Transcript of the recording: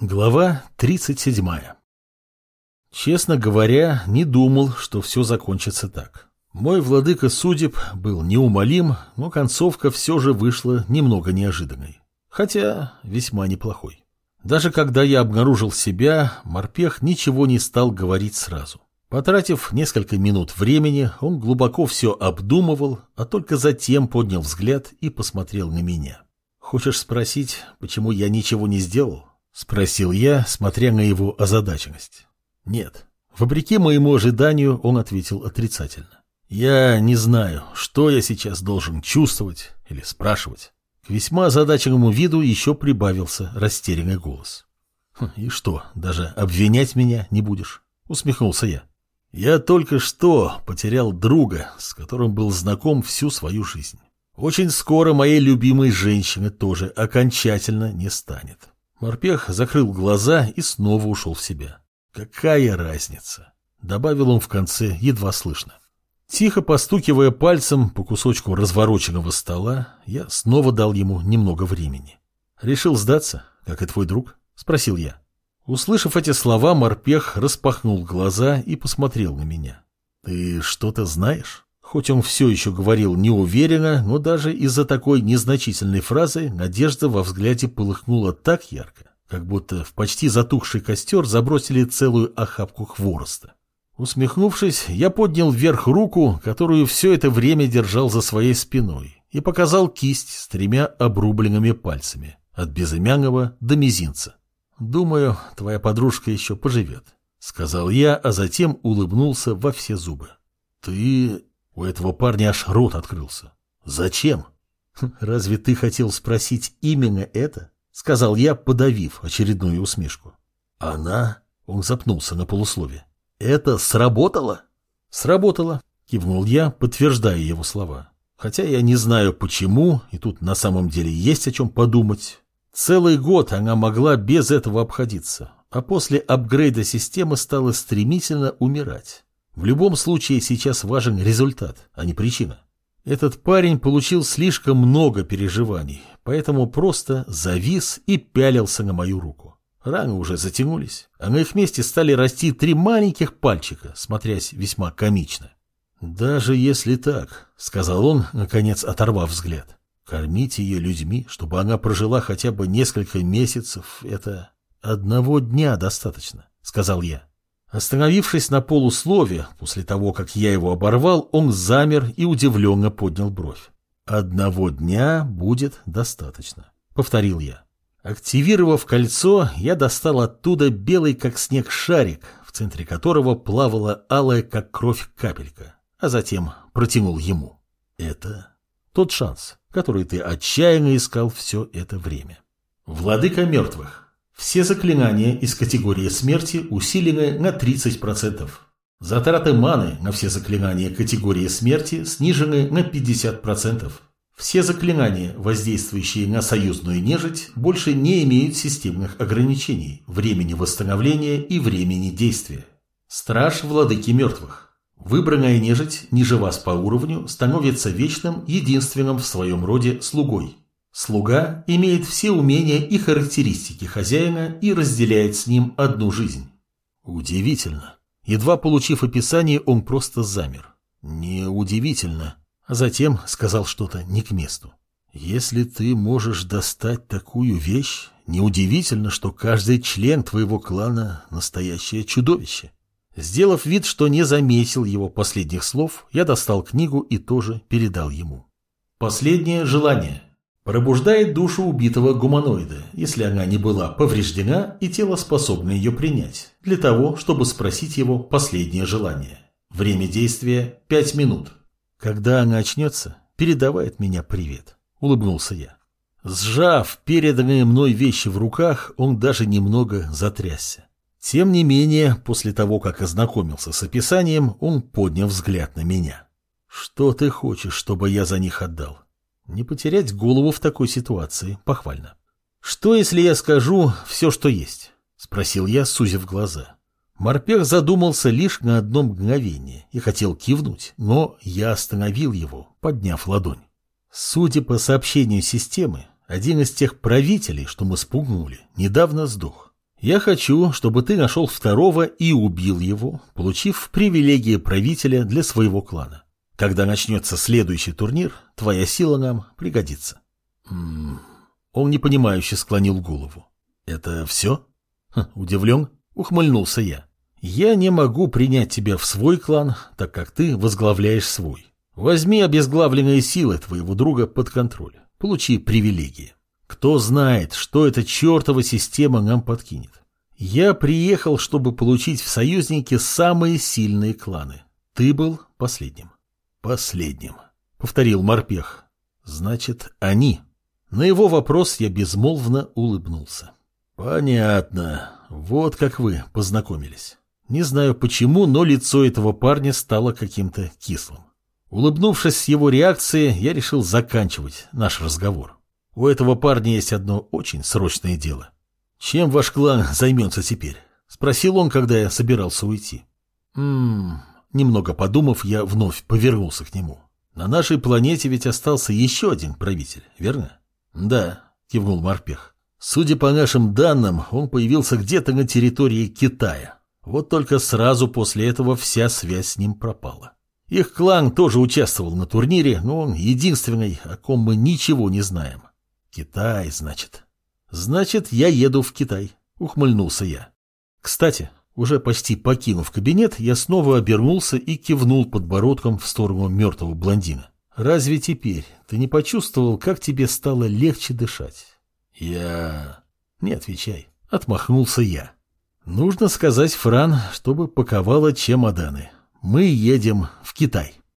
Глава 37 Честно говоря, не думал, что все закончится так. Мой владыка судеб был неумолим, но концовка все же вышла немного неожиданной. Хотя весьма неплохой. Даже когда я обнаружил себя, морпех ничего не стал говорить сразу. Потратив несколько минут времени, он глубоко все обдумывал, а только затем поднял взгляд и посмотрел на меня. «Хочешь спросить, почему я ничего не сделал?» — спросил я, смотря на его озадаченность. «Нет». Вопреки моему ожиданию, он ответил отрицательно. «Я не знаю, что я сейчас должен чувствовать или спрашивать». К весьма озадаченному виду еще прибавился растерянный голос. «Хм, «И что, даже обвинять меня не будешь?» — усмехнулся я. «Я только что потерял друга, с которым был знаком всю свою жизнь. Очень скоро моей любимой женщины тоже окончательно не станет. Морпех закрыл глаза и снова ушел в себя. «Какая разница?» — добавил он в конце, едва слышно. Тихо постукивая пальцем по кусочку развороченного стола, я снова дал ему немного времени. «Решил сдаться, как и твой друг?» — спросил я. Услышав эти слова, морпех распахнул глаза и посмотрел на меня. «Ты что-то знаешь?» Хоть он все еще говорил неуверенно, но даже из-за такой незначительной фразы надежда во взгляде полыхнула так ярко, как будто в почти затухший костер забросили целую охапку хвороста. Усмехнувшись, я поднял вверх руку, которую все это время держал за своей спиной, и показал кисть с тремя обрубленными пальцами, от безымянного до мизинца. «Думаю, твоя подружка еще поживет», — сказал я, а затем улыбнулся во все зубы. «Ты у этого парня аж рот открылся. Зачем? Разве ты хотел спросить именно это? Сказал я, подавив очередную усмешку. Она? Он запнулся на полуслове. Это сработало? Сработало, кивнул я, подтверждая его слова. Хотя я не знаю почему, и тут на самом деле есть о чем подумать. Целый год она могла без этого обходиться, а после апгрейда системы стала стремительно умирать. В любом случае сейчас важен результат, а не причина. Этот парень получил слишком много переживаний, поэтому просто завис и пялился на мою руку. Раны уже затянулись, а на их месте стали расти три маленьких пальчика, смотрясь весьма комично. «Даже если так», — сказал он, наконец оторвав взгляд, — «кормить ее людьми, чтобы она прожила хотя бы несколько месяцев, это одного дня достаточно», — сказал я. Остановившись на полуслове, после того, как я его оборвал, он замер и удивленно поднял бровь. «Одного дня будет достаточно», — повторил я. Активировав кольцо, я достал оттуда белый как снег шарик, в центре которого плавала алая как кровь капелька, а затем протянул ему. Это тот шанс, который ты отчаянно искал все это время. Владыка мертвых. Все заклинания из категории смерти усилены на 30%. Затраты маны на все заклинания категории смерти снижены на 50%. Все заклинания, воздействующие на союзную нежить, больше не имеют системных ограничений, времени восстановления и времени действия. Страж владыки мертвых. Выбранная нежить, ниже вас по уровню, становится вечным, единственным в своем роде слугой. Слуга имеет все умения и характеристики хозяина и разделяет с ним одну жизнь. Удивительно. Едва получив описание, он просто замер. Неудивительно. А затем сказал что-то не к месту. Если ты можешь достать такую вещь, неудивительно, что каждый член твоего клана – настоящее чудовище. Сделав вид, что не заметил его последних слов, я достал книгу и тоже передал ему. Последнее желание – Пробуждает душу убитого гуманоида, если она не была повреждена и тело способно ее принять, для того, чтобы спросить его последнее желание. Время действия – пять минут. Когда она очнется, передавает меня привет. Улыбнулся я. Сжав переданные мной вещи в руках, он даже немного затрясся. Тем не менее, после того, как ознакомился с описанием, он поднял взгляд на меня. «Что ты хочешь, чтобы я за них отдал?» Не потерять голову в такой ситуации похвально. «Что, если я скажу все, что есть?» — спросил я, сузив глаза. Морпех задумался лишь на одно мгновение и хотел кивнуть, но я остановил его, подняв ладонь. Судя по сообщению системы, один из тех правителей, что мы спугнули, недавно сдох. Я хочу, чтобы ты нашел второго и убил его, получив привилегии правителя для своего клана. Когда начнется следующий турнир, твоя сила нам пригодится. М -м Он непонимающе склонил голову. Это все? Ха, удивлен, ухмыльнулся я. Я не могу принять тебя в свой клан, так как ты возглавляешь свой. Возьми обезглавленные силы твоего друга под контроль. Получи привилегии. Кто знает, что эта чертова система нам подкинет. Я приехал, чтобы получить в союзники самые сильные кланы. Ты был последним. Последним, повторил Морпех. Значит, они. На его вопрос я безмолвно улыбнулся. Понятно. Вот как вы познакомились. Не знаю почему, но лицо этого парня стало каким-то кислым. Улыбнувшись с его реакцией, я решил заканчивать наш разговор. У этого парня есть одно очень срочное дело. «Чем ваш клан займется теперь?» — спросил он, когда я собирался уйти. «Ммм...» Немного подумав, я вновь повернулся к нему. «На нашей планете ведь остался еще один правитель, верно?» «Да», — кивнул Морпех. «Судя по нашим данным, он появился где-то на территории Китая. Вот только сразу после этого вся связь с ним пропала. Их клан тоже участвовал на турнире, но он единственный, о ком мы ничего не знаем. Китай, значит. Значит, я еду в Китай, ухмыльнулся я. Кстати, уже почти покинув кабинет, я снова обернулся и кивнул подбородком в сторону мертвого блондина. Разве теперь ты не почувствовал, как тебе стало легче дышать? Я... Не отвечай. Отмахнулся я. Нужно сказать Фран, чтобы паковала чемоданы. Мы едем в Китай.